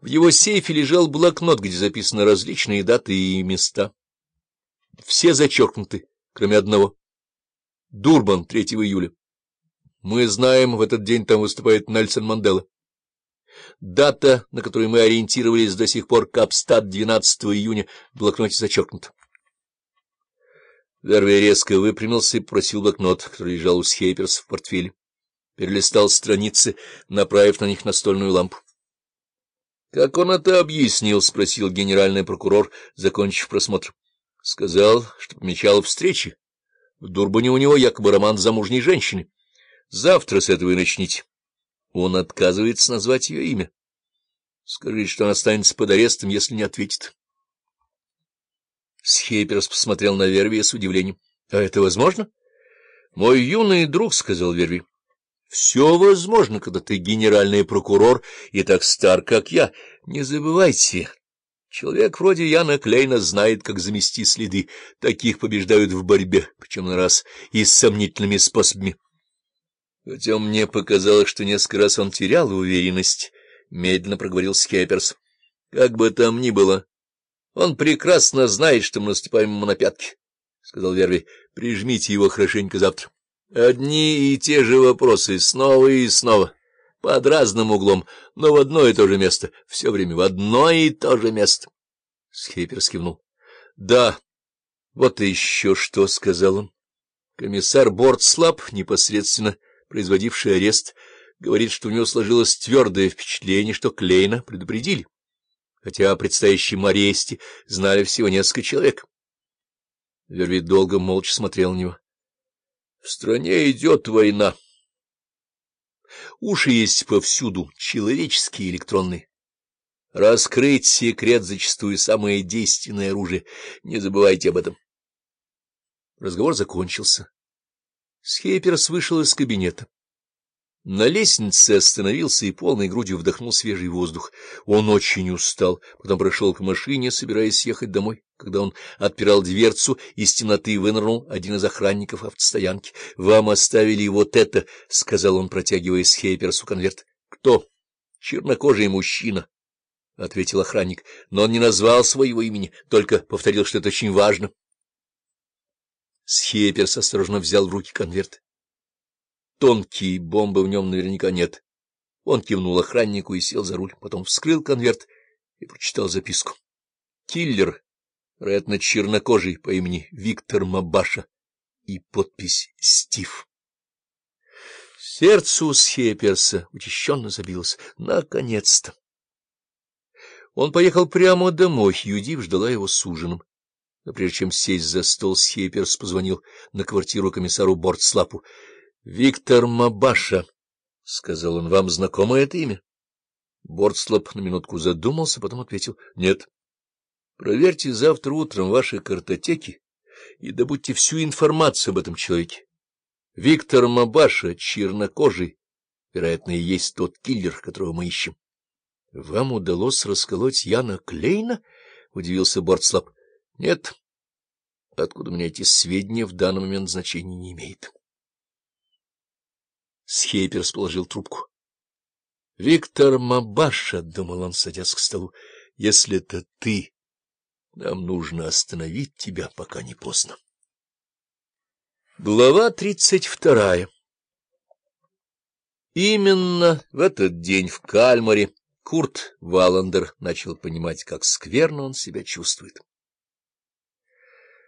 В его сейфе лежал блокнот, где записаны различные даты и места. Все зачеркнуты, кроме одного. Дурбан, 3 июля. Мы знаем, в этот день там выступает Нельсон Мандела. Дата, на которую мы ориентировались до сих пор, Капстад, 12 июня, в блокноте зачеркнута. Верви резко выпрямился и попросил блокнот, который лежал у Схейперс в портфеле. Перелистал страницы, направив на них настольную лампу. — Как он это объяснил? — спросил генеральный прокурор, закончив просмотр. — Сказал, что помечал встречи. В Дурбане у него якобы роман с замужней женщиной. Завтра с этого и начните. Он отказывается назвать ее имя. Скажите, что он останется под арестом, если не ответит. Схейперс посмотрел на Верви с удивлением. — А это возможно? — Мой юный друг, — сказал Верви. Все возможно, когда ты генеральный прокурор и так стар, как я. Не забывайте, человек вроде Яна Клейна знает, как замести следы. Таких побеждают в борьбе, причем на раз и с сомнительными способами. Хотя мне показалось, что несколько раз он терял уверенность, — медленно проговорил Скепперс. Как бы там ни было, он прекрасно знает, что мы наступаем ему на пятки, — сказал Верви. — Прижмите его хорошенько завтра. Одни и те же вопросы, снова и снова, под разным углом, но в одно и то же место, все время в одно и то же место. Схейпер скивнул. — Да, вот и еще что, — сказал он. Комиссар Бортслаб, непосредственно производивший арест, говорит, что у него сложилось твердое впечатление, что Клейна предупредили, хотя о предстоящем аресте знали всего несколько человек. Вервит долго молча смотрел на него. В стране идет война. Уши есть повсюду, человеческие и электронные. Раскрыть секрет зачастую самое действенное оружие. Не забывайте об этом. Разговор закончился. Схейперс вышел из кабинета. На лестнице остановился и полной грудью вдохнул свежий воздух. Он очень устал, потом прошел к машине, собираясь ехать домой. Когда он отпирал дверцу, из темноты вынырнул один из охранников автостоянки. — Вам оставили вот это, — сказал он, протягивая Схейперсу конверт. — Кто? — Чернокожий мужчина, — ответил охранник, но он не назвал своего имени, только повторил, что это очень важно. Схейперс осторожно взял в руки конверт. Тонкие бомбы в нем наверняка нет. Он кивнул охраннику и сел за руль, потом вскрыл конверт и прочитал записку. Киллер, вероятно, чернокожий по имени Виктор Мабаша и подпись «Стив». Сердце у Схеперса учащенно забилось. Наконец-то! Он поехал прямо домой, Юдив ждала его с ужином. Но прежде чем сесть за стол, Схеперс позвонил на квартиру комиссару Бортслапу. — Виктор Мабаша, — сказал он, — вам знакомо это имя? Бортслап на минутку задумался, потом ответил — нет. — Проверьте завтра утром ваши картотеки и добудьте всю информацию об этом человеке. Виктор Мабаша, чернокожий, вероятно, и есть тот киллер, которого мы ищем. — Вам удалось расколоть Яна Клейна? — удивился Бортслап. — Нет. Откуда у меня эти сведения в данный момент значения не имеет. Схейперс положил трубку. — Виктор Мабаша, — думал он, садясь к столу, — если это ты, нам нужно остановить тебя, пока не поздно. Глава тридцать вторая Именно в этот день в Кальмаре Курт Валандер начал понимать, как скверно он себя чувствует.